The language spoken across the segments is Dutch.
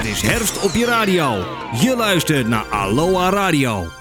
Het is herfst op je radio. Je luistert naar Aloha Radio.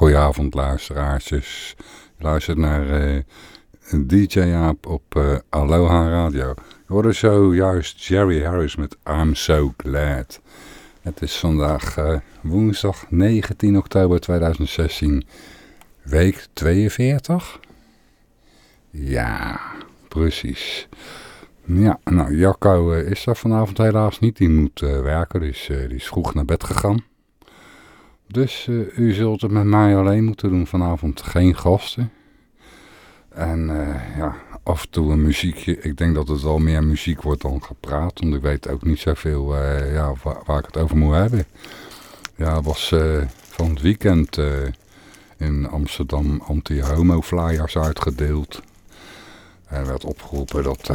Goedenavond luisteraars. Dus je naar eh, DJ Jaap op eh, Aloha Radio. Je hoorde zojuist Jerry Harris met I'm So Glad. Het is vandaag eh, woensdag 19 oktober 2016, week 42. Ja, precies. Ja, nou Jacco is er vanavond helaas niet. Die moet werken, dus die is vroeg naar bed gegaan. Dus eh, u zult het met mij alleen moeten doen vanavond. Geen gasten. En eh, ja, af en toe een muziekje. Ik denk dat het wel meer muziek wordt dan gepraat. Want ik weet ook niet zoveel eh, ja, waar, ik het over moet hebben. Ja, het was van het weekend in Amsterdam anti-homo flyers uitgedeeld. Er werd opgeroepen dat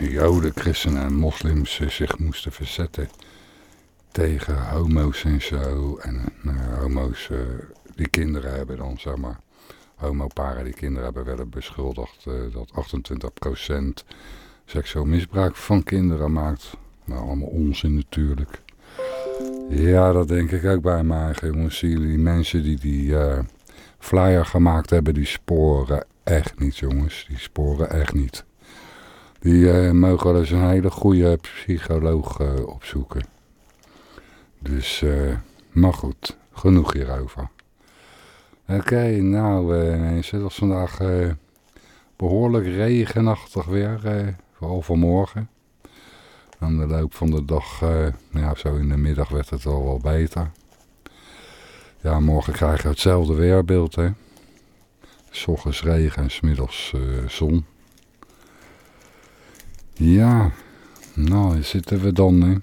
joden, christenen en moslims zich moesten verzetten tegen homo's en zo. En ja, homo's eh, die kinderen hebben dan, zeg maar. Homoparen die kinderen hebben werden beschuldigd eh, dat 28% seksueel misbruik van kinderen maakt. Nou, allemaal onzin natuurlijk. Ja, dat denk ik ook bij mij. Jongens, jullie die mensen die die eh, flyer gemaakt hebben, die sporen echt niet, jongens. Die sporen echt niet. Die eh, mogen wel eens een hele goede psycholoog eh, opzoeken. Dus, eh, maar goed, genoeg hierover. Oké, nou, uh, het was vandaag behoorlijk regenachtig weer, vooral vanmorgen. Aan de loop van de dag, ja, zo in de middag werd het al wel beter. Ja, morgen krijgen we hetzelfde weerbeeld, hè. S ochtends regen en smiddags uh, zon. Ja, nou, zitten we dan, hè.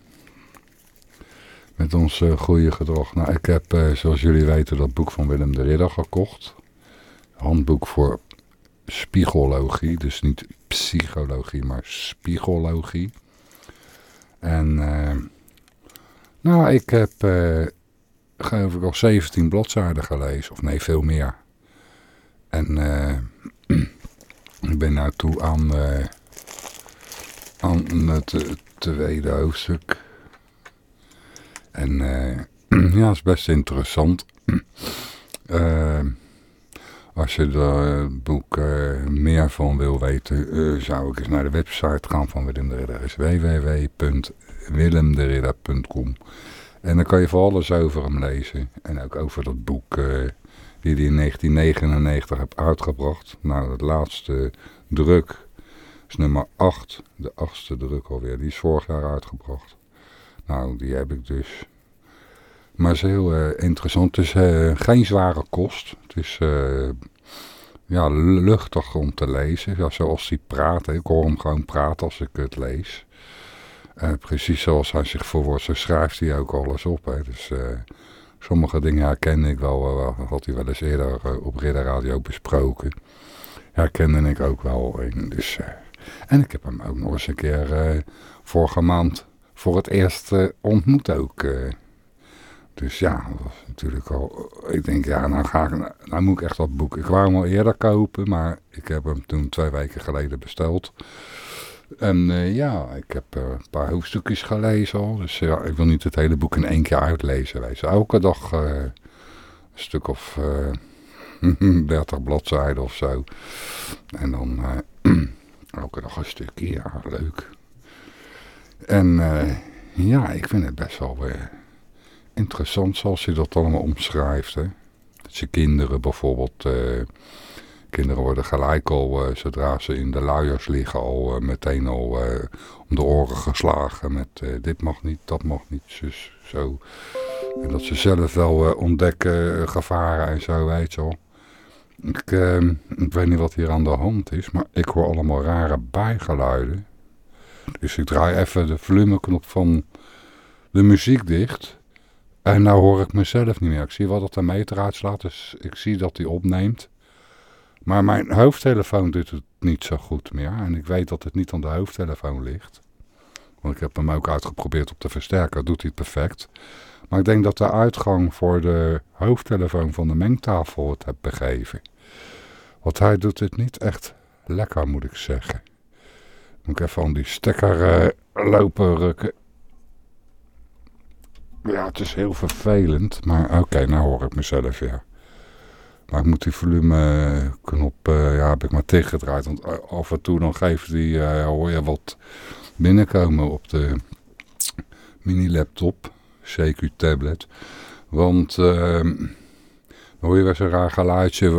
Met ons uh, goede gedrag. Nou, ik heb, uh, zoals jullie weten, dat boek van Willem de Ridder gekocht. Handboek voor spiegologie. Dus niet psychologie, maar spiegologie. En, nou, ik heb geloof ik al 17 bladzijden gelezen. Of nee, veel meer. En uh, ik ben toe aan, uh, aan het tweede hoofdstuk. En uh, ja, is best interessant. als je er boek meer van wil weten, zou ik eens naar de website gaan van Willem de Ridder. is www.willemderidder.com En dan kan je voor alles over hem lezen. En ook over dat boek die hij in 1999 heb uitgebracht. Nou, het laatste druk is nummer 8, de achtste druk alweer. Die is vorig jaar uitgebracht. Nou, die heb ik dus. Maar het is heel uh, interessant. Het is uh, geen zware kost. Het is uh, ja, luchtig om te lezen. Ja, zoals hij praat. Ik hoor hem gewoon praten als ik het lees. precies zoals hij zich voorwoordt, zo schrijft hij ook alles op. Hè. Dus Sommige dingen herkende ik wel, had hij wel eens eerder op Radio besproken. Herkende ik ook wel. Dus, en ik heb hem ook nog eens een keer vorige maand voor het eerst ontmoet ook. dus ja, dat was natuurlijk al... Ik denk, ja, nou, ga ik, nou moet ik echt dat boek... Ik wou hem al eerder kopen, maar ik heb hem toen twee weken geleden besteld. En uh, ja, ik heb een paar hoofdstukjes gelezen al. Dus ja, ik wil niet het hele boek in één keer uitlezen. Wees. Elke dag een stuk of 30 bladzijden of zo. En dan elke dag een stukje. Ja, leuk. En ja, ik vind het best wel interessant zoals je dat allemaal omschrijft. Hè? Dat je kinderen bijvoorbeeld Kinderen worden gelijk al, zodra ze in de luiers liggen, al meteen al om de oren geslagen met dit mag niet, dat mag niet, dus zo. En dat ze zelf wel ontdekken gevaren en zo, weet je. Ik, ik weet niet wat hier aan de hand is, maar ik hoor allemaal rare bijgeluiden. Dus ik draai even de volumeknop van de muziek dicht. En nou hoor ik mezelf niet meer. Ik zie wel dat de meter uitslaat, dus ik zie dat hij opneemt. Maar mijn hoofdtelefoon doet het niet zo goed meer. En ik weet dat het niet aan de hoofdtelefoon ligt. Want ik heb hem ook uitgeprobeerd op de versterker. Doet hij perfect. Maar ik denk dat de uitgang voor de hoofdtelefoon van de mengtafel het heb begeven. Want hij doet het niet echt lekker, moet ik zeggen. Moet ik even aan die stekker uh, lopen rukken. Ja, het is heel vervelend. Maar oké, nou hoor ik mezelf weer. Maar ik moet die volumeknop, uh, ja, heb ik maar tegengedraaid. Want af en toe dan geeft die, hoor je wat binnenkomen op de mini-laptop, CQ-tablet. Want uh, hoor je wel zo'n raar geluidje,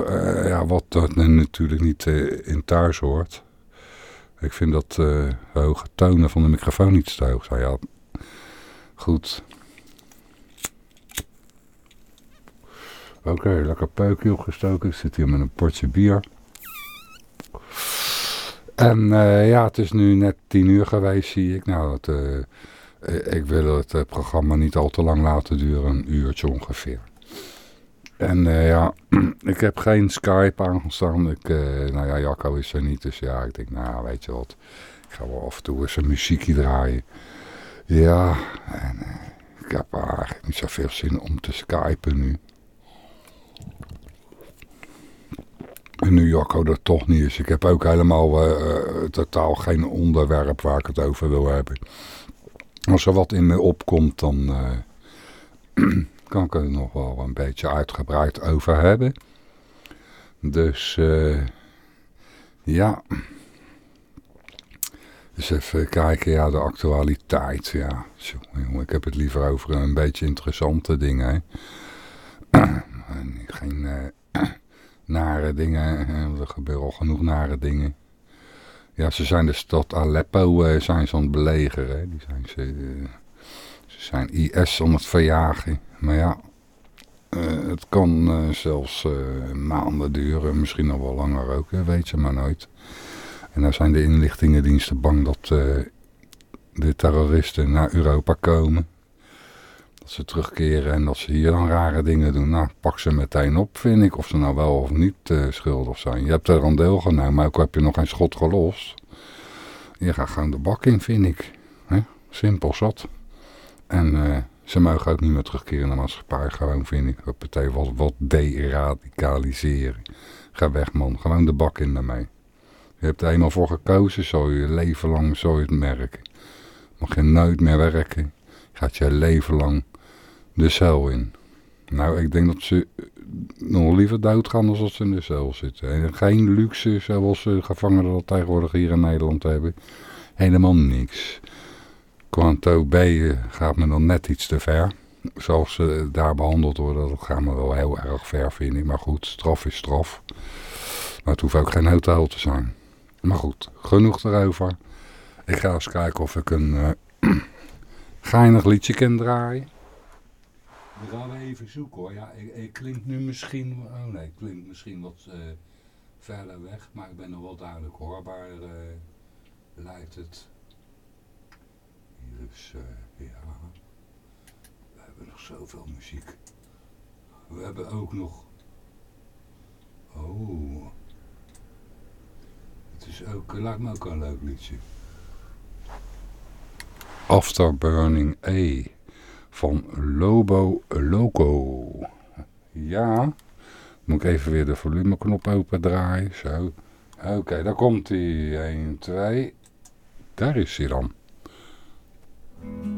ja, wat dat natuurlijk niet in thuis hoort. Ik vind dat hoge tonen van de microfoon niet te hoog zijn. Ja, goed. Oké, lekker peukje opgestoken. Ik zit hier met een potje bier. En uh, ja, het is nu net tien uur geweest, zie ik. Nou, het, uh, ik wil het uh, programma niet al te lang laten duren. Een uurtje ongeveer. En ja, ik heb geen Skype aangestaan. Ik, nou ja, Jacco is er niet. Dus ja, ik denk, nou, weet je wat. Ik ga wel af en toe eens een muziekje draaien. Ja, en ik heb eigenlijk niet zoveel zin om te skypen nu. En nu Jacco er toch niet is. Ik heb ook helemaal totaal geen onderwerp waar ik het over wil hebben. Als er wat in me opkomt, dan kan ik er nog wel een beetje uitgebreid over hebben. Dus ja. Dus even kijken, ja, de actualiteit. Ja, ik heb het liever over een beetje interessante dingen. Geen uh, nare dingen. Er gebeuren al genoeg nare dingen. Ja, ze zijn de stad Aleppo uh, zijn ze aan het belegeren. Die zijn ze, zijn IS aan het verjagen. Maar ja, het kan zelfs maanden duren. Misschien nog wel langer ook, weet je maar nooit. En dan zijn de inlichtingendiensten bang dat de terroristen naar Europa komen. Dat ze terugkeren en dat ze hier dan rare dingen doen. Nou, pak ze meteen op, vind ik. Of ze nou wel of niet schuldig zijn. Je hebt er aan deelgenomen, maar ook heb je nog geen schot gelost. Je gaat gewoon de bak in, vind ik. Simpel zat. En uh, ze mogen ook niet meer terugkeren naar de maatschappij. Gewoon, vind ik. Dat betekent wat, wat deradicaliseren. Ga weg, man. Gewoon de bak in daarmee. Je hebt er eenmaal voor gekozen, zo je leven lang zo je het merken. Mag je nooit meer werken, gaat je leven lang de cel in. Nou, ik denk dat ze nog liever doodgaan dan dat ze in de cel zitten. En geen luxe zoals de gevangenen dat tegenwoordig hier in Nederland hebben. Helemaal niks. Quanto B gaat me dan net iets te ver. Zoals ze daar behandeld worden, dat gaat me wel heel erg ver, vind ik. Maar goed, straf is straf. Maar het hoeft ook geen hotel te zijn. Maar goed, genoeg erover. Ik ga eens kijken of ik een uh, geinig liedje kan draaien. We gaan even zoeken hoor. Ja, ik, klinkt nu misschien... Oh nee, ik klink misschien wat uh, verder weg. Maar ik ben nog wel duidelijk hoorbaar. Uh, lijkt het. Hier is... ja... We hebben nog zoveel muziek. We hebben ook nog... Oh... Het is ook, lijkt me ook een leuk liedje. Afterburning A van Lobo Loco. Ja, moet ik even weer de volumeknop open draaien. Zo. Oké, daar komt hij. 1, 2. Daar is hij dan. Thank you.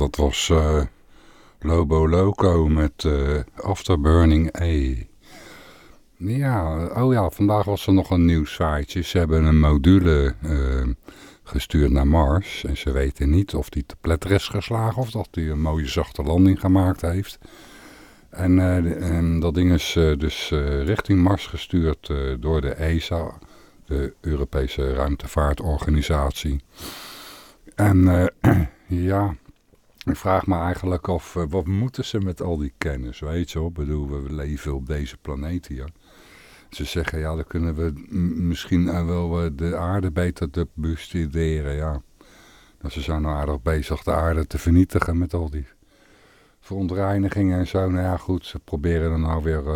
Dat was uh, Lobo Loco met uh, Afterburning A. Ja, oh ja, vandaag was er nog een nieuw siteje. Ze hebben een module uh, gestuurd naar Mars. En ze weten niet of die te pletter is geslagen of dat hij een mooie zachte landing gemaakt heeft. En dat ding is dus richting Mars gestuurd door de ESA, de Europese Ruimtevaartorganisatie. En ja, ik vraag me eigenlijk af, uh, wat moeten ze met al die kennis, weet je wel? Bedoel, we leven op deze planeet hier. Ze zeggen, ja, dan kunnen we misschien wel uh, de aarde beter te bestuderen, ja. Dus ze zijn nou aardig bezig de aarde te vernietigen met al die verontreinigingen en zo. Nou ja, goed, ze proberen dan nou weer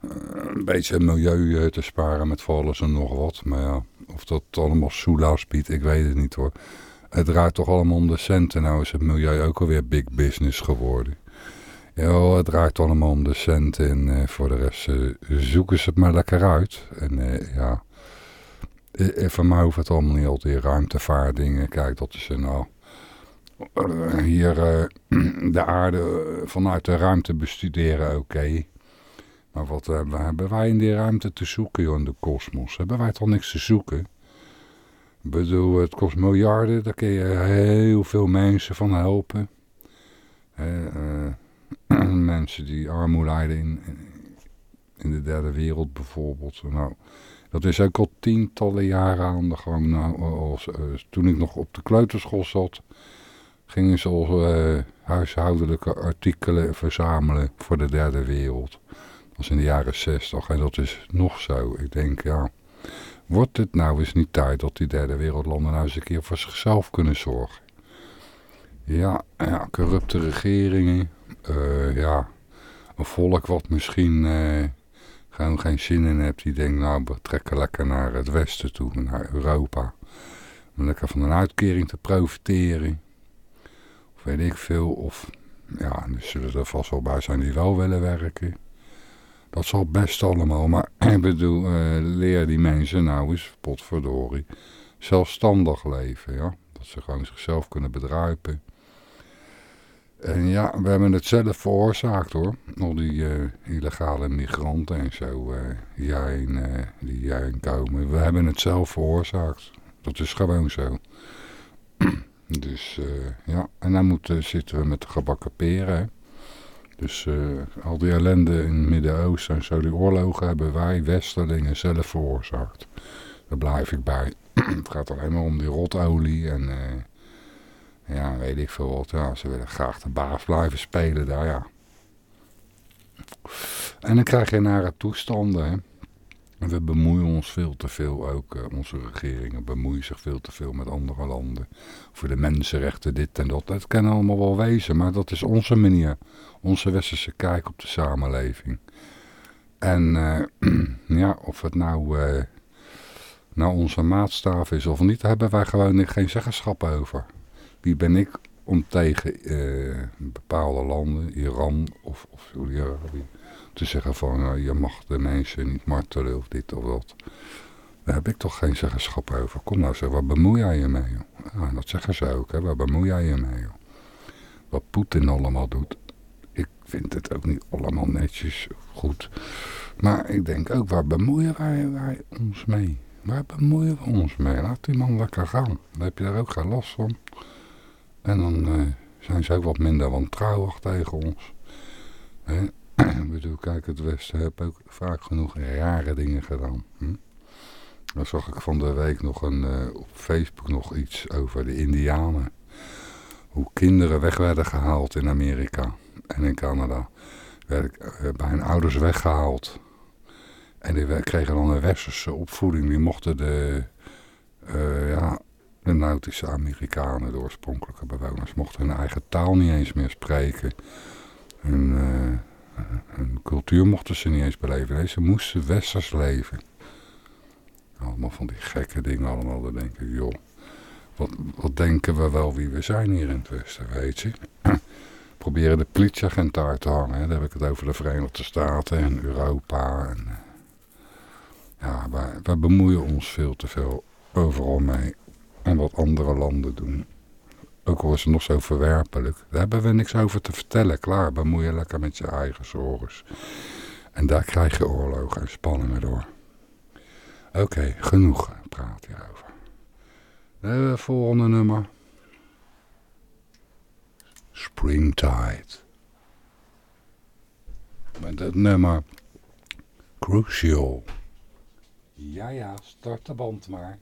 een beetje milieu te sparen met alles en nog wat. Maar ja, of dat allemaal soelaas biedt, ik weet het niet hoor het draait toch allemaal om de centen. Nou is het milieu ook alweer big business geworden. Ja, het draait allemaal om de centen en uh, voor de rest uh, zoeken ze het maar lekker uit. En uh, ja, van mij hoeft het allemaal niet altijd ruimtevaardingen. Kijk, dat is nou hier de aarde vanuit de ruimte bestuderen, oké. Maar wat hebben wij in die ruimte te zoeken, joh, in de kosmos? Hebben wij toch niks te zoeken? Ik bedoel, het kost miljarden, daar kun je heel veel mensen van helpen. Uh, mensen die armoede lijden in, in de derde wereld bijvoorbeeld. Nou, dat is ook al tientallen jaren aan de gang. Nou, uh, toen ik nog op de kleuterschool zat, gingen ze al uh, huishoudelijke artikelen verzamelen voor de derde wereld. Dat was in de jaren zestig en dat is nog zo. Ik denk, ja... Wordt het nou eens niet tijd dat die derde wereldlanden nou eens een keer voor zichzelf kunnen zorgen? Ja, corrupte regeringen. Uh, ja, een volk wat misschien uh, gewoon geen zin in hebt. Die denkt, nou, we trekken lekker naar het westen toe, naar Europa. Om lekker van een uitkering te profiteren. Of weet ik veel. Of, ja, er zullen er vast wel bij zijn die wel willen werken. Dat zal best allemaal, maar ik bedoel, uh, leer die mensen nou eens, potverdorie, zelfstandig leven, ja. Dat ze gewoon zichzelf kunnen bedruipen. En ja, we hebben het zelf veroorzaakt hoor. Al die uh, illegale migranten en zo uh, hierheen, uh, die hierheen komen. We hebben het zelf veroorzaakt. Dat is gewoon zo. dus ja, en dan moeten, zitten we met de gebakken peren. Hè? Dus uh, al die ellende in het Midden-Oosten en zo, die oorlogen hebben wij Westerlingen zelf veroorzaakt. Daar blijf ik bij. het gaat alleen maar om die rotolie en uh, ja, weet ik veel wat. Ja, ze willen graag de baas blijven spelen daar, ja. En dan krijg je nare toestanden, hè. We bemoeien ons veel te veel ook. Uh, onze regeringen bemoeien zich veel te veel met andere landen. Voor de mensenrechten, dit en dat. Dat kan allemaal wel wezen, maar dat is onze manier. Onze westerse kijk op de samenleving. En uh, ja, of het nou, uh, nou onze maatstaaf is of niet, daar hebben wij gewoon geen zeggenschap over. Wie ben ik om tegen bepaalde landen, Iran of, of Saudi-Arabië te zeggen van nou, je mag de mensen niet martelen of dit of dat. Daar heb ik toch geen zeggenschap over. Kom nou zeg, waar bemoei jij je mee? Dat zeggen ze ook, hè? waar bemoei jij je mee? Wat Poetin allemaal doet. Ik vind het ook niet allemaal netjes goed. Maar ik denk ook, waar bemoeien wij, wij ons mee? Waar bemoeien we ons mee? Laat die man lekker gaan. Dan heb je daar ook geen last van. En dan uh, zijn ze ook wat minder wantrouwig tegen ons. Hè? Ik bedoel, kijk, het Westen heeft ook vaak genoeg rare dingen gedaan. Hm? Dan zag ik van de week nog een, uh, op Facebook nog iets over de Indianen. Hoe kinderen weg werden gehaald in Amerika en in Canada. Werden uh, bij hun ouders weggehaald. En die kregen dan een westerse opvoeding. Die mochten de, uh, ja, de nautische Amerikanen, de oorspronkelijke bewoners, mochten hun eigen taal niet eens meer spreken. Hun cultuur mochten ze niet eens beleven. Nee, ze moesten westers leven. Allemaal van die gekke dingen allemaal. Dan denk ik, joh, wat, wat denken we wel wie we zijn hier in het westen, weet je. Proberen de politieagent daar te hangen. Hè. Heb ik het over de Verenigde Staten en Europa. En, eh, ja, wij, wij bemoeien ons veel te veel overal mee. En wat andere landen doen. Ook al is het nog zo verwerpelijk. Daar hebben we niks over te vertellen. Klaar, bemoei je lekker met je eigen zorgen. En daar krijg je oorlogen en spanningen door. Oké, genoeg praat hierover. Uh, volgende nummer. Springtide. Met het nummer Crucial. Ja, ja, start de band maar.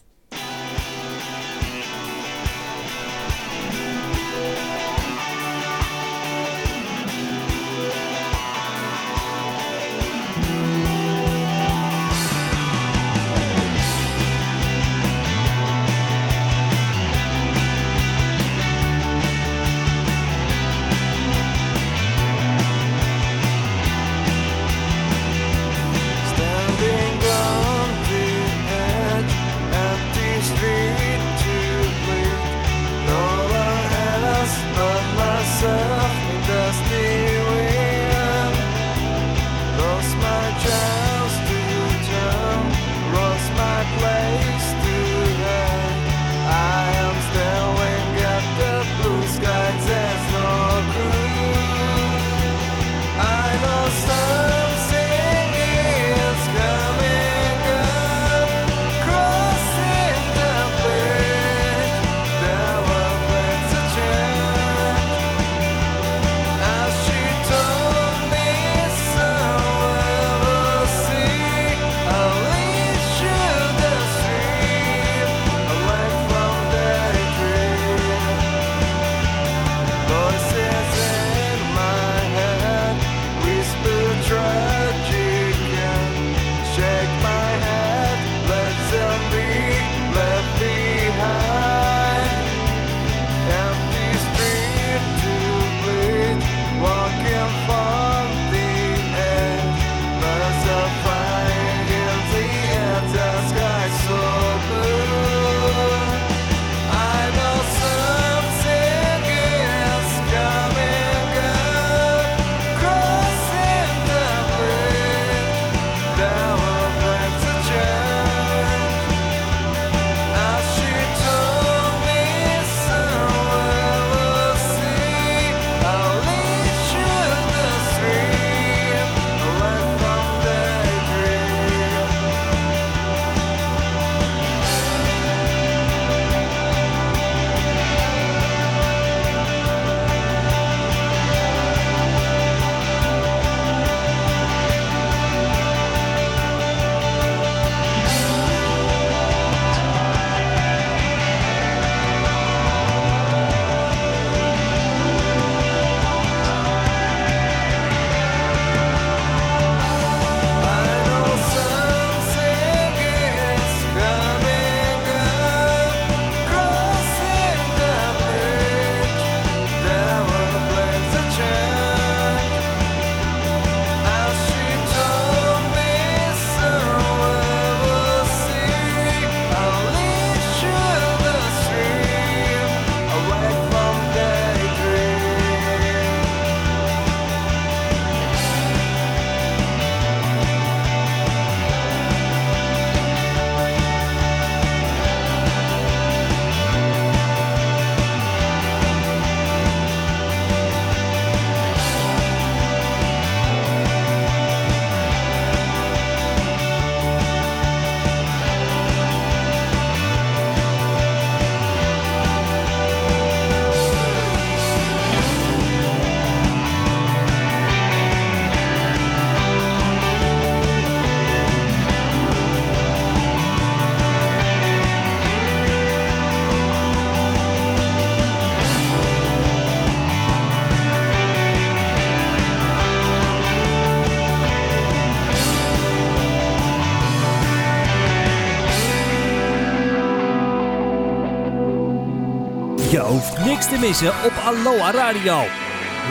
Te missen op Aloha Radio.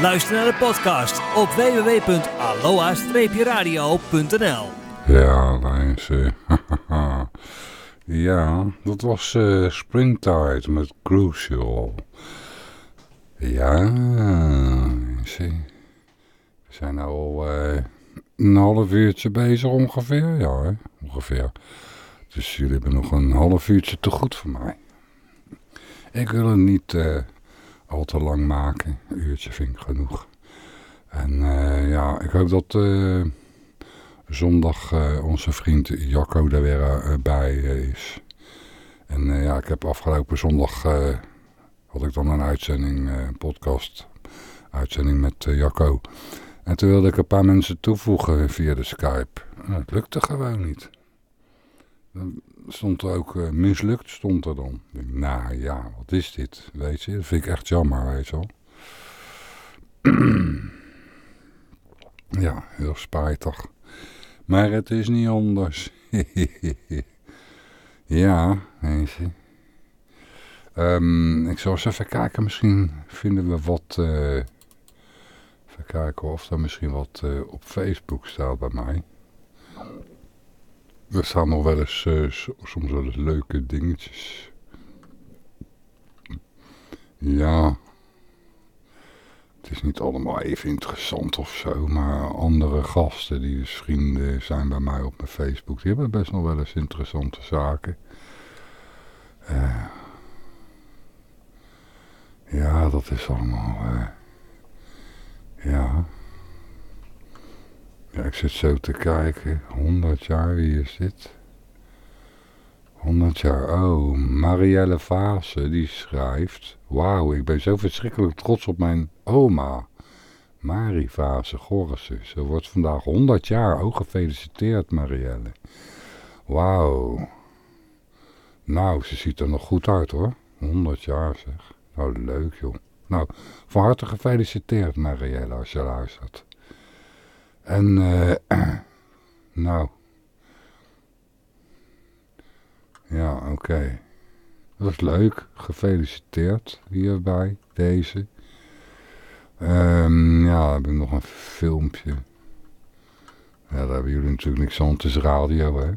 Luister naar de podcast op www.aloha-radio.nl Ja, mensen. ja, dat was uh, met Crucial. Ja, zie. We zijn nu al uh, een half uurtje bezig ongeveer. Ja, hè? ongeveer. Dus jullie hebben nog een half uurtje te goed voor mij. Ik wil het niet... Uh, al te lang maken. Een uurtje vind ik genoeg. En eh, ja, ik hoop dat eh, zondag eh, onze vriend Jacco er weer bij is. En ja, ik heb afgelopen zondag had ik dan een uitzending, een podcast, uitzending met Jacco. En toen wilde ik een paar mensen toevoegen via de Skype. Nou, het lukte gewoon niet. Stond er ook mislukt, stond er dan. Ik nou ja, wat is dit? Weet je, dat vind ik echt jammer, weet je wel. Ja, heel spijtig. Maar het is niet anders. ja, weet je. Ehm, ik zal eens even kijken, misschien vinden we wat... eh, even kijken of er misschien wat eh, op Facebook staat bij mij. Er staan nog wel eens, eh, soms wel eens leuke dingetjes. Ja, het is niet allemaal even interessant of zo, maar andere gasten die dus vrienden zijn bij mij op mijn Facebook, die hebben best nog wel eens interessante zaken. Eh, ja, dat is allemaal, eh, ja. Ik zit zo te kijken, 100 jaar, wie is dit? 100 jaar, oh, Marielle Vase, die schrijft... Wauw, ik ben zo verschrikkelijk trots op mijn oma. Marie Vase Gorrissen. Ze wordt vandaag 100 jaar. Oh, gefeliciteerd Marielle. Wauw. Nou, ze ziet er nog goed uit hoor. 100 jaar zeg. Nou, leuk joh. Nou, van harte gefeliciteerd Marielle als je luistert. En, eh, nou... Ja, oké. Dat is leuk. Gefeliciteerd hierbij, deze. Ehm, ja, dan heb ik nog een filmpje. Ja, daar hebben jullie natuurlijk niks aan. Het is radio, hè.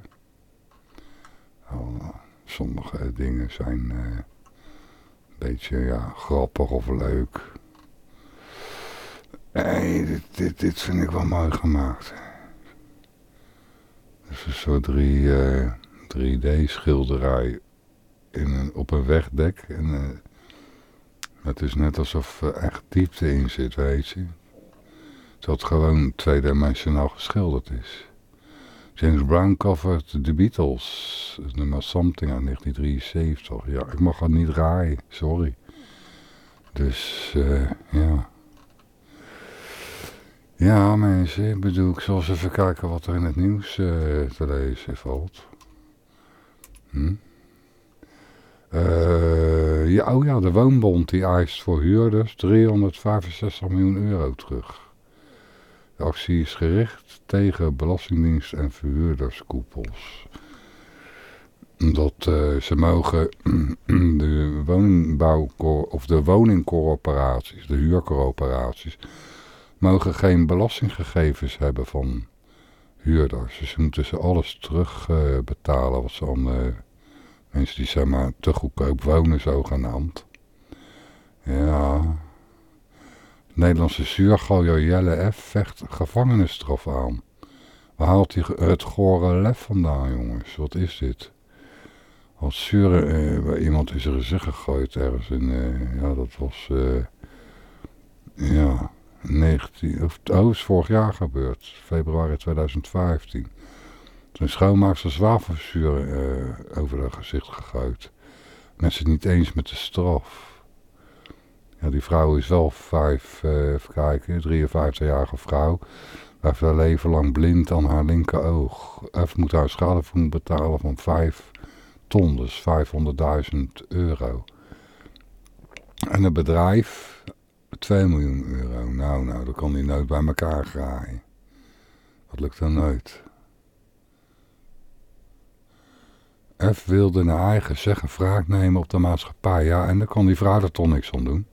Oh, sommige dingen zijn eh, een beetje, ja, grappig of leuk. Nee, dit, dit, vind ik wel mooi gemaakt. Het is een soort drie, eh, 3D-schilderij in een, op een wegdek. En, eh, het is net alsof er echt diepte in zit, weet je. Dat het gewoon tweedimensionaal geschilderd is. James Brown covert The Beatles, nummer Something uit 1973. Ja, ik mag het niet draaien, sorry. Dus, eh, ja. Ja, mensen, ik bedoel, ik zal eens even kijken wat er in het nieuws eh, te lezen valt. Hm? Eh, ja, oh ja, de Woonbond die eist voor huurders 365 miljoen euro terug. De actie is gericht tegen belastingdienst en verhuurderskoepels. Omdat eh, ze mogen de woningbouw of de woningcorporaties, de huurcorporaties, mogen geen belastinggegevens hebben van huurders. Dus moeten ze alles terugbetalen betalen wat ze aan mensen die zeg maar te goedkoop wonen zogenaamd. Ja. Nederlandse zuurgooier Jelle F. vecht gevangenisstraf aan. Waar haalt hij het gore lef vandaan, jongens? Wat is dit? Als zuur, eh, iemand is er een gegooid ergens in, eh, ja, dat was, eh, ja, 19, of, oh, is vorig jaar gebeurd, februari 2015. Toen schoonmaakster zwavelzuur eh, over haar gezicht gegooid. Mensen niet eens met de straf. Ja, die vrouw is wel vijf, eh, even kijken, 53-jarige vrouw. Blijft haar leven lang blind aan haar linkeroog. F moet haar schadevergoeding betalen van 5 ton, dus 500.000 euro. En het bedrijf 2 miljoen euro. Nou, nou, dat kan die nooit bij elkaar graaien. Dat lukt dan nooit. F wilde naar eigen zeggen wraak nemen op de maatschappij. Ja, en dan kan die vrouw er toch niks aan doen.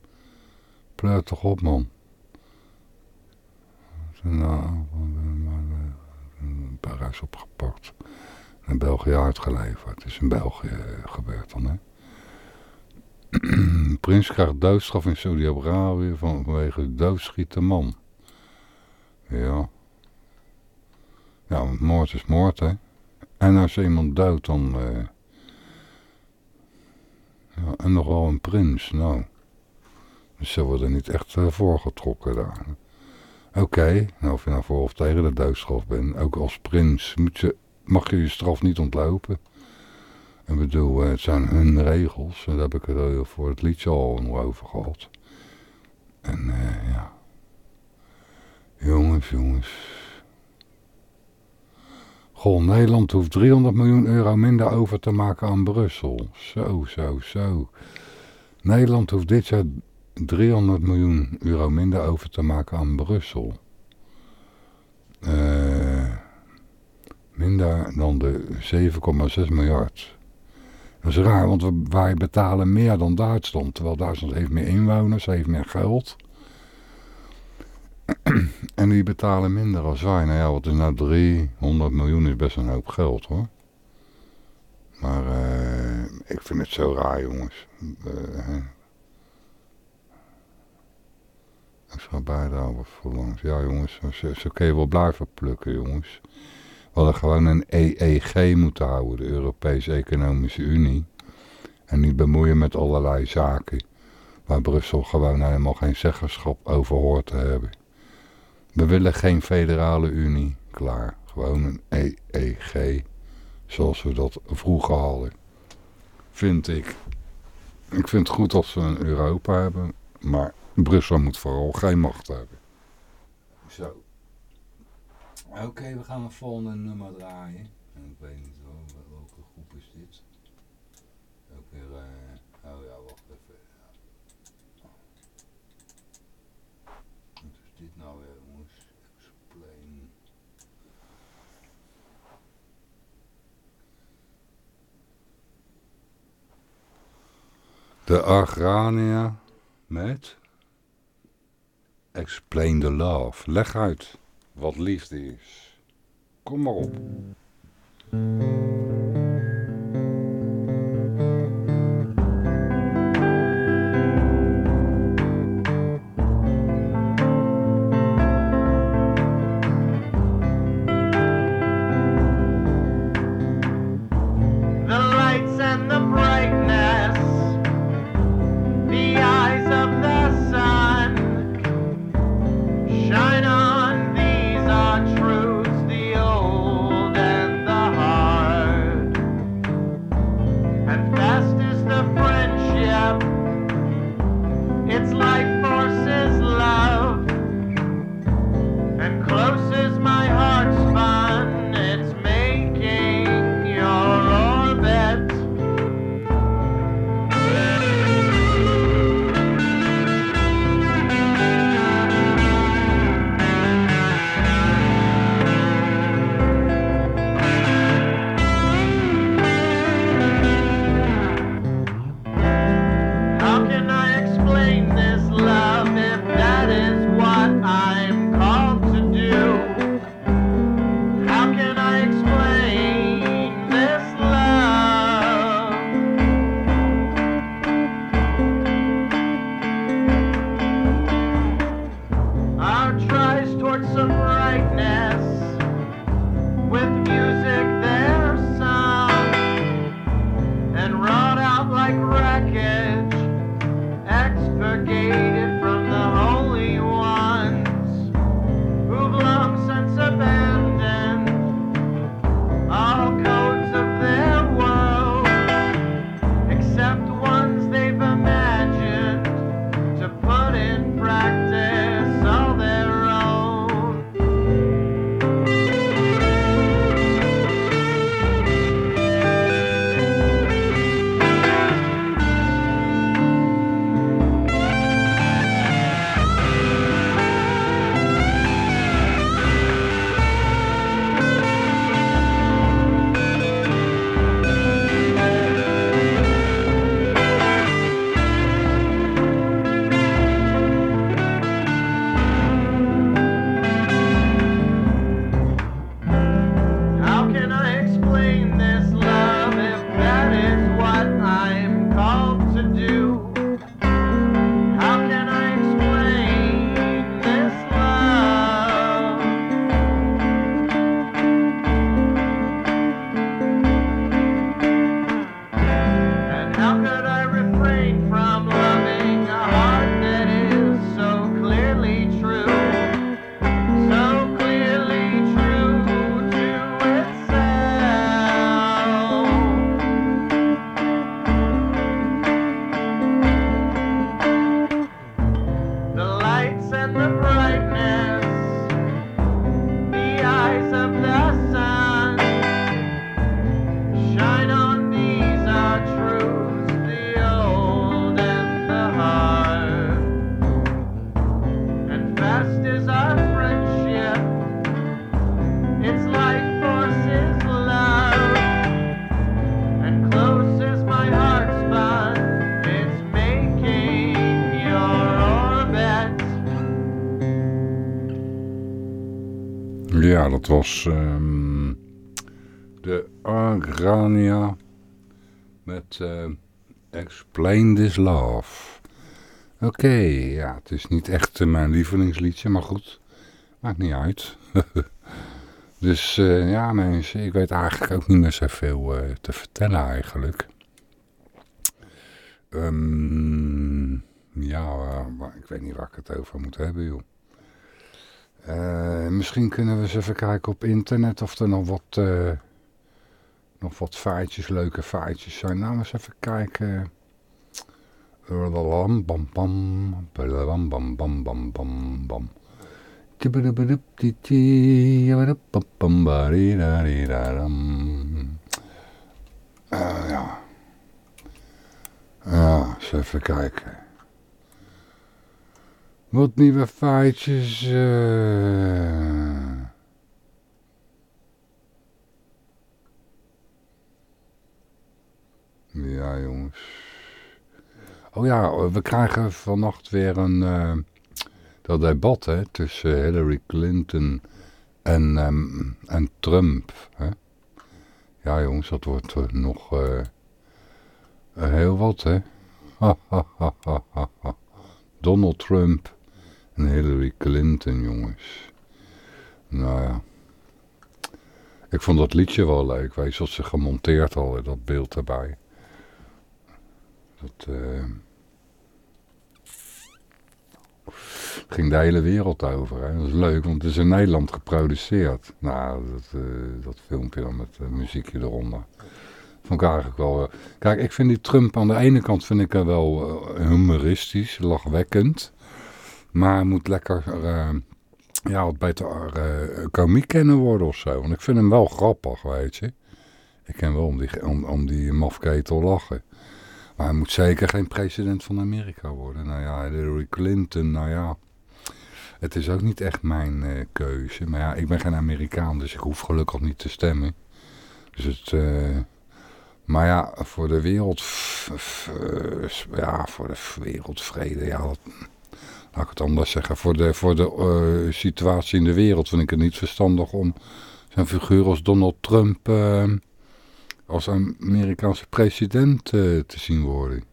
Pleurt toch op, man. Nou, een Parijs opgepakt. En België uitgeleverd. Het is in België gebeurd dan, hè. Prins krijgt doodstraf in Saudi-Arabië vanwege doodschieten man. Ja. Ja, want moord is moord, hè. En als iemand dood, dan... Uh... Ja, en een prins, nou. Dus ze worden niet echt uh, voorgetrokken daar. Oké, nou of je nou voor of tegen de doodstraf bent, ook als prins moet mag je je straf niet ontlopen. Ik bedoel, het zijn hun regels. Daar heb ik het voor het liedje al over gehad. En uh, ja. Jongens, jongens. Goh, Nederland hoeft 300 miljoen euro minder over te maken aan Brussel. Zo, zo, zo. Nederland hoeft dit jaar 300 miljoen euro minder over te maken aan Brussel. Uh, minder dan de 7,6 miljard. Dat is raar, want wij betalen meer dan Duitsland. Terwijl Duitsland heeft meer inwoners, heeft meer geld. en die betalen minder als wij. Nou ja, wat is nou 300 miljoen is best een hoop geld hoor. Maar uh, ik vind het zo raar jongens. Uh, extra bijdrage voor langs. Ja jongens, zo, zo kun je wel blijven plukken jongens. Hadden gewoon een EEG moeten houden, de Europese Economische Unie. En niet bemoeien met allerlei zaken waar Brussel gewoon helemaal geen zeggenschap over hoort te hebben. We willen geen federale unie, klaar. Gewoon een EEG, zoals we dat vroeger hadden. Vind ik. Ik vind het goed dat we een Europa hebben, maar Brussel moet vooral geen macht hebben. Oké, we gaan een volgende nummer draaien. En ik weet niet welke groep is dit. Ook weer, uh, oh ja, wacht even. Wat is dit nou weer, jongens? Explain. De Agrania met Explain the Love. Leg uit wat liefde is. Kom maar op. dat was ehm, de Agrania met uh, Explain This Love. Oké, ja, het is niet echt uh, mijn lievelingsliedje, maar goed, maakt niet uit. dus uh, ja mensen, ik weet eigenlijk ook niet meer zoveel te vertellen eigenlijk. Um, ja, ik weet niet waar ik het over moet hebben joh. Uh, misschien kunnen we eens even kijken op internet of er nog wat, uh, nog wat leuke feitjes zijn. Nou, eens even kijken. Bam, bam, bam, bam, bam, bam, bam, bam, bam. Uh, ja. Ja, eens even kijken. Wat nieuwe feitjes. Uh... Ja, jongens. Oh ja, we krijgen vannacht weer een uh, dat debat hè, tussen Hillary Clinton en, um, en Trump. Hè? Ja, jongens, dat wordt uh, nog heel wat, hè. Donald Trump Hillary Clinton, jongens. Nou ja. Ik vond dat liedje wel leuk. Weet je, ze gemonteerd hadden, dat beeld erbij. Dat uh, ging de hele wereld over. Hè. Dat is leuk, want het is in Nederland geproduceerd. Nou, dat, uh, dat filmpje dan met uh, muziekje eronder. Vond ik eigenlijk wel... kijk, ik vind die Trump aan de ene kant vind ik wel humoristisch, lachwekkend. Maar moet lekker uh, ja, wat beter uh, komiek kennen worden of zo. Want ik vind hem wel grappig, weet je. Ik ken wel om die, om, om die mafketel lachen. Maar hij moet zeker geen president van Amerika worden. Nou ja, Hillary Clinton, nou ja. Het is ook niet echt mijn uh, keuze. Maar ja, ik ben geen Amerikaan, dus ik hoef gelukkig niet te stemmen. Dus het... Maar ja, voor de wereld... Ja, voor de wereldvrede, ja... laat ik het anders zeggen, voor de, voor de uh, situatie in de wereld vind ik het niet verstandig om zo'n figuur als Donald Trump uh, als Amerikaanse president uh, te zien worden.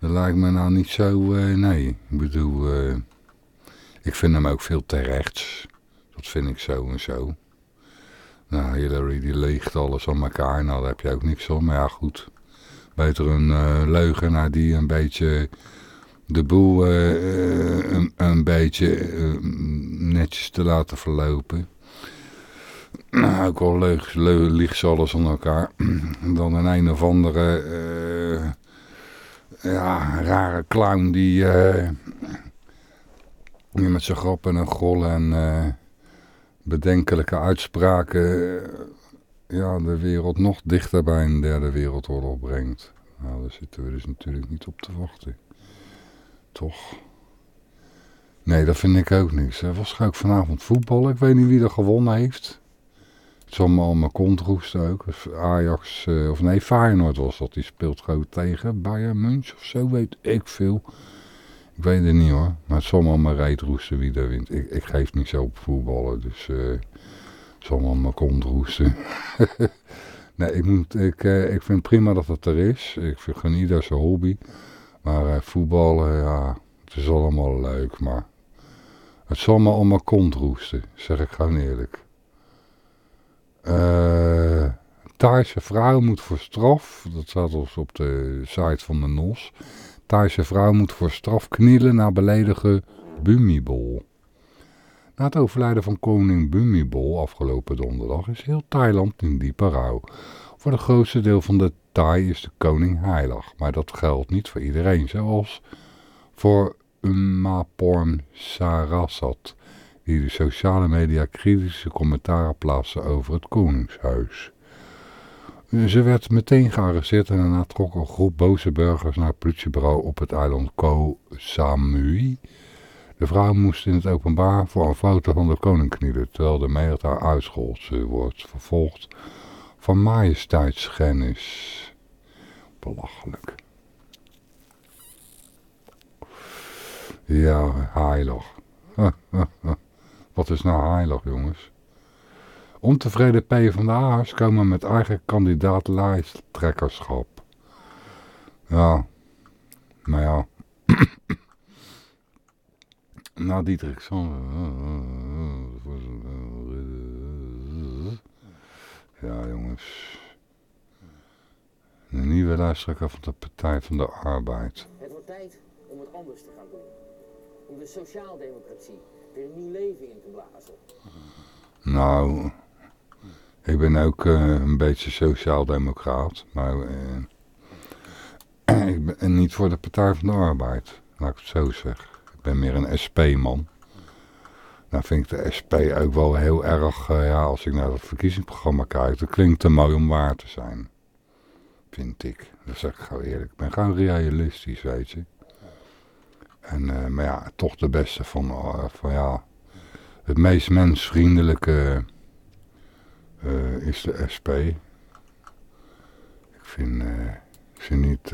Dat lijkt me nou niet zo, nee. Ik bedoel, ik vind hem ook veel te rechts. Dat vind ik zo en zo. Nou, Hillary die leegt alles aan elkaar. Nou, daar heb je ook niks van. Maar ja, goed. Beter een leugenaar die een beetje de boel uh, een, een, beetje uh, netjes te laten verlopen. Nou, ook al leug, ligt ze alles aan elkaar. Dan een een of andere ja, rare clown die, die met zijn grappen en gollen en bedenkelijke uitspraken ja, de wereld nog dichter bij een derde wereldoorlog brengt. Nou, daar zitten we dus natuurlijk niet op te wachten. Toch? Nee, dat vind ik ook niks. Er was ook vanavond voetbal. Ik weet niet wie er gewonnen heeft. Het zal me al mijn kont roesten ook. Ajax, uh, of nee, Feyenoord was dat. Die speelt gewoon tegen Bayern München of zo, weet ik veel. Ik weet het niet hoor. Maar het zal me al mijn reet roesten wie er wint. Ik, ik geef niet zo op voetballen, dus uh, het zal me al mijn kont roesten. nee, ik, moet, ik, uh, ik vind prima dat het er is. Ik vind ieder zijn hobby. Maar uh, voetballen, ja, het is allemaal leuk, maar het zal me allemaal kont roesten, zeg ik gewoon eerlijk. Uh, Thaise vrouw moet voor straf, dat staat dus op de site van de NOS. Thaise vrouw moet voor straf knielen na beledigen Bumibol. Na het overlijden van koning Bumibol afgelopen donderdag is heel Thailand in diepe rouw. Voor het grootste deel van de Thai is de koning heilig, maar dat geldt niet voor iedereen, zoals voor Umaporn Sarasat, die de sociale media kritische commentaren plaatste over het koningshuis. Ze werd meteen gearresteerd en daarna trok een groep boze burgers naar het politiebureau op het eiland Koh Samui. De vrouw moest in het openbaar voor een foto van de koning knielen, terwijl de mee haar. Ze wordt vervolgd van majesteitsschennis. Belachelijk. Ja, heilig. Wat is nou heilig, jongens? Ontevreden PvdA's komen met eigen kandidaat lijsttrekkerschap. Ja, maar ja. nou, Dietrich Ja, jongens. De nieuwe lijsttrekker van de Partij van de Arbeid. Het wordt tijd om het anders te gaan doen. Om de sociaaldemocratie weer een nieuw leven in te blazen. Nou, ik ben ook eh, een beetje sociaaldemocraat, maar eh, ik ben niet voor de Partij van de Arbeid, laat ik het zo zeggen. Ik ben meer een SP-man. Dan vind ik de SP ook wel heel erg, eh, ja, als ik naar het verkiezingsprogramma kijk, dat klinkt te mooi om waar te zijn. Vind ik. Dat zeg ik gewoon eerlijk. Ik ben gewoon realistisch, weet je. En, eh, maar ja, toch de beste van, eh, van ja, het meest mensvriendelijke is de SP. Ik vind, ik vind niet,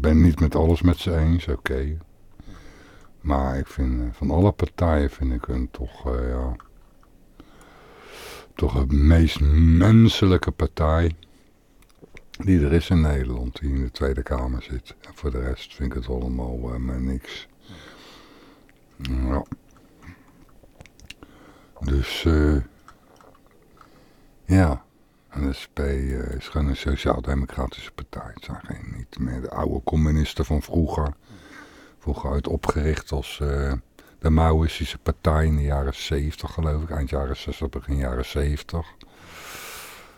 ben niet met alles met ze eens, oké. Maar ik vind, eh, van alle partijen vind ik hun toch, eh, ja, toch het meest menselijke partij die er is in Nederland, die in de Tweede Kamer zit. En voor de rest vind ik het allemaal eh, maar niks. Ja. Dus, ja. En de SP is gewoon een sociaal-democratische partij. Het zijn geen, niet meer de oude communisten van vroeger. Vroeger uit opgericht als eh, de Maoïstische partij in de jaren 70 geloof ik. Eind jaren 60, begin jaren 70.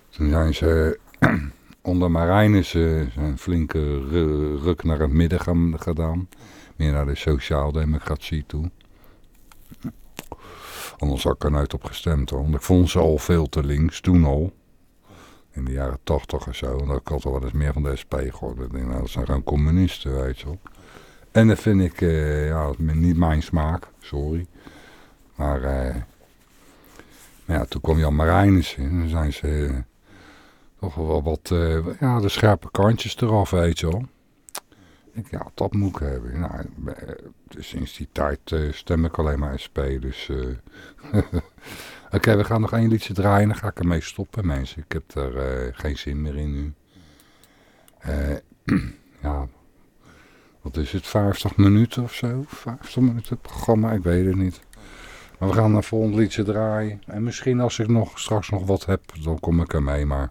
Toen zijn ze onder Marijnissen een flinke ru- ruk naar het midden gaan- gedaan. Meer naar de sociaaldemocratie toe. Anders had ik er nooit op gestemd hoor. Want ik vond ze al veel te links, toen al. In de jaren tachtig of zo. En ik had al wel eens meer van de SP denk, nou, dat zijn gewoon communisten, weet je wel. En dat vind ik, eh, ja, niet mijn smaak. Sorry. Maar, eh, ja, toen kwam Jan Marijnissen. En dan zijn ze eh, toch wel wat, ja, de scherpe kantjes eraf, weet je wel. Ik, ja, dat moet ik hebben. Nou, dus sinds die tijd stem ik alleen maar SP. Dus, oké, we gaan nog één liedje draaien. Dan ga ik ermee stoppen, mensen. Ik heb er geen zin meer in nu. Ja, wat is het, 50 minuten of zo? 50 minuten programma, ik weet het niet. Maar we gaan een volgend liedje draaien. En misschien als ik nog straks nog wat heb, dan kom ik ermee. Maar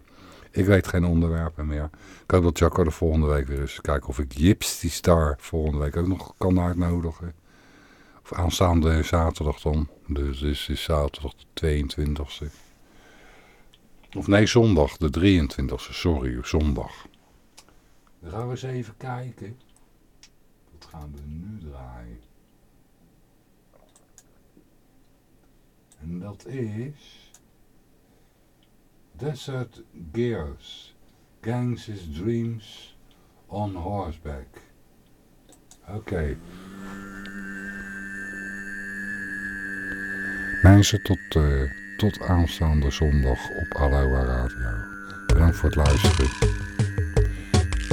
ik weet geen onderwerpen meer. Ik hoop dat Jacco de volgende week weer is. Kijken of ik Jips die Star volgende week ook nog kan uitnodigen. Of aanstaande zaterdag dan. Dus dit is zaterdag de 22e. Of nee, zondag de 23e. Sorry, zondag. Dan gaan we eens even kijken. Gaan we nu draaien? En dat is... Desert Gears. Gangs' Dreams on Horseback. Oké. Mensen, tot, eh, tot aanstaande zondag op Aloha Radio. Bedankt voor het luisteren.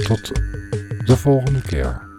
Tot de volgende keer.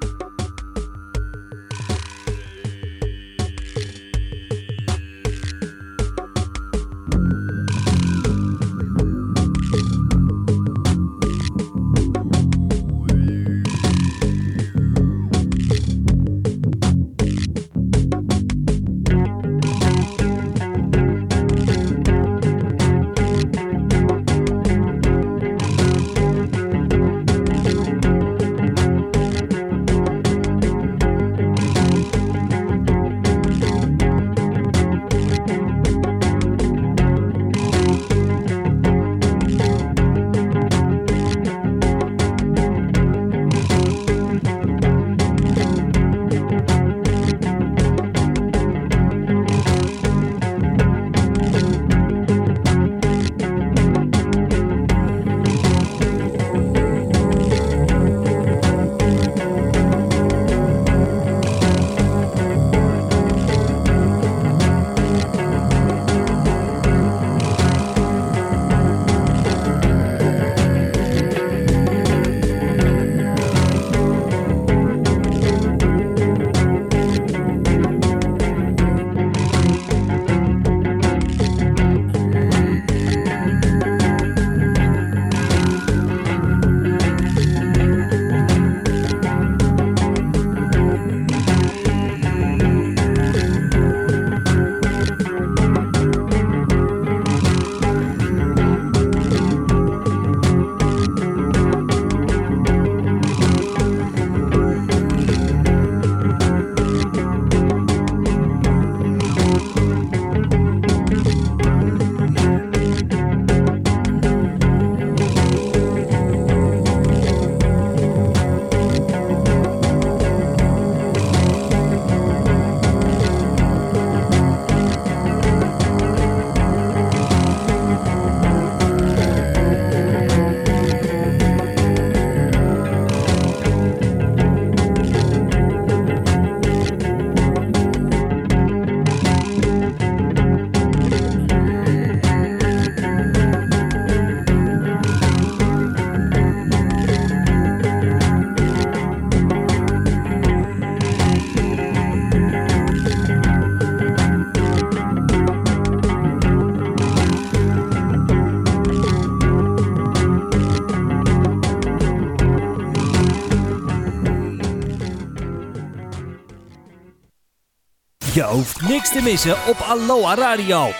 Je hoeft niks te missen op Aloha Radio.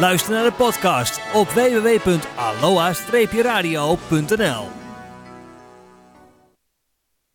Luister naar de podcast op www.aloha-radio.nl